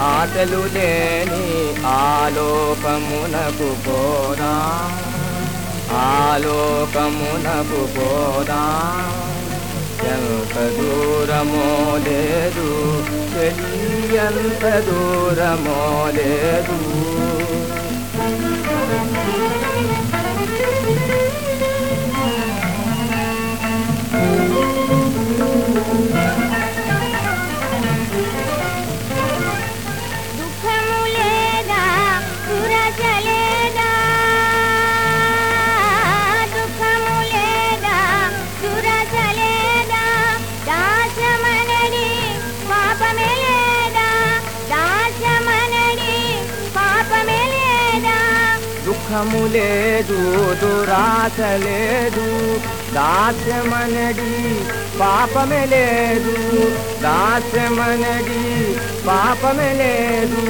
ఆటలు లేని ఆలోకమునకు పోదా ఆలోకమునకు పోదా ఎంత దూరమో లేదు ఎంత దూరమో లేదు. దుఃఖము లేదు దురాశ లేదు. దాస్యమనడి పాపమే లేదు. దాస్యమనడి పాపమే లేదు.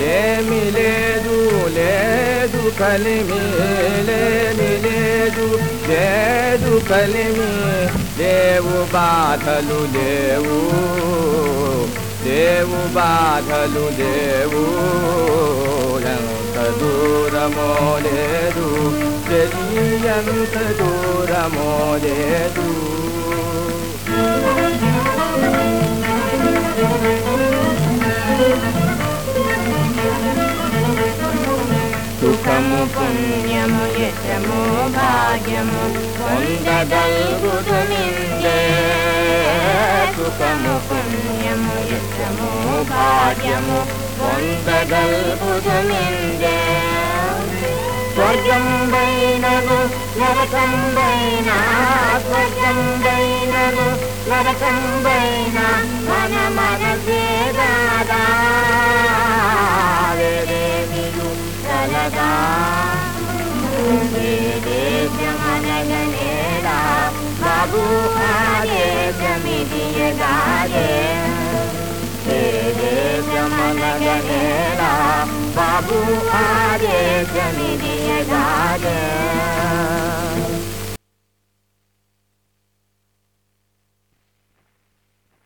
లేమి లేదు లేదు కలిమి లేమి లేదు. లేదు కలిమి లేవు బాధలు లేవు. లేవు బాధలు లేవు. ఎంత దూరమో లేదు. ఎంత దూరమో లేదు. సుఖము పుణ్యము యశము భాగ్యము పొందగలుగుతుమిందే సుఖము పుణ్యము యశము భాగ్యము పొందగలుగుతుమిందే స్వర్గం బైనను నరకం బైన మన మనసే వేరేమియు కలదా బాబు बाबू आगे ज़मीन दिए